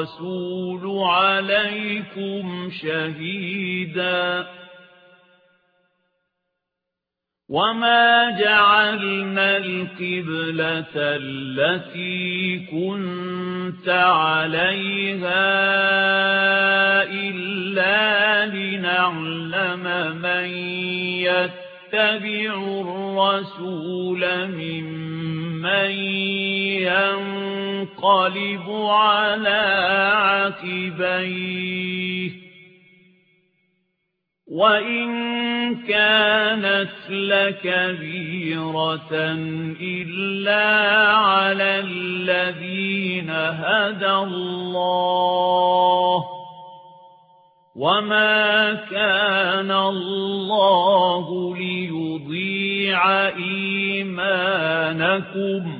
الرسول عليكم شهيداً. وما جعلنا القبلة التي كنت عليها إلا لنعلم من يتبع الرسول ممن ينقلب على عقبيه. وَإِن كَانَتْ لَكَبِيرَةً إِلَّا عَلَى الَّذِينَ هَدَى اللَّهُ. وَمَا كَانَ اللَّهُ لِيُضِيعَ إِيمَانَكُمْ.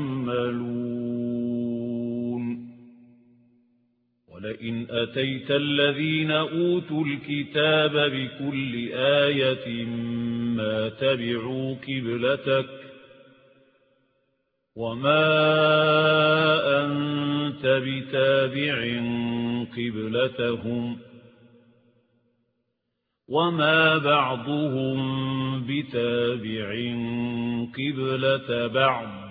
وَلَئِنْ أَتَيْتَ الَّذِينَ أُوتُوا الْكِتَابَ بِكُلِّ آيَةٍ مَا تَبِعُوا قِبْلَتَكَ وَمَا أَنْتَ بِتَابِعٍ قِبْلَتَهُمْ وما بعضهم بتابع قبلة بعض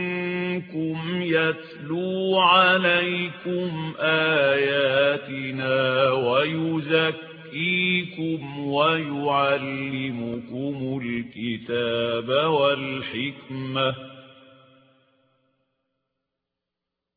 يتلو عليكم آياتنا ويزكيكم ويعلمكم الكتاب والحكمة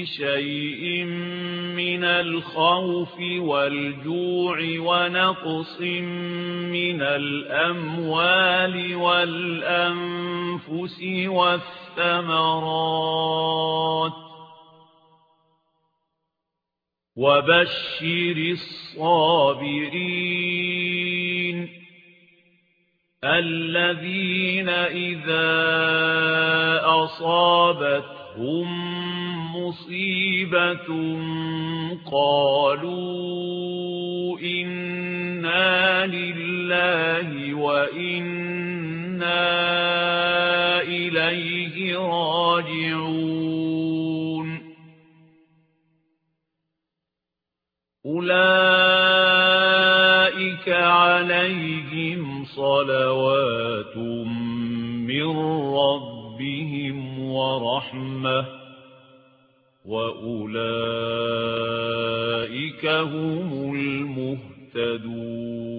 بشيء من الخوف والجوع ونقص من الأموال والأنفس والثمرات. وبشر الصابرين الذين إذا أصابتهم مصيبة قالوا إنا لله وإنا إليه راجعون أولئك عليهم صلوات من ربهم ورحمه وأولئك هم المهتدون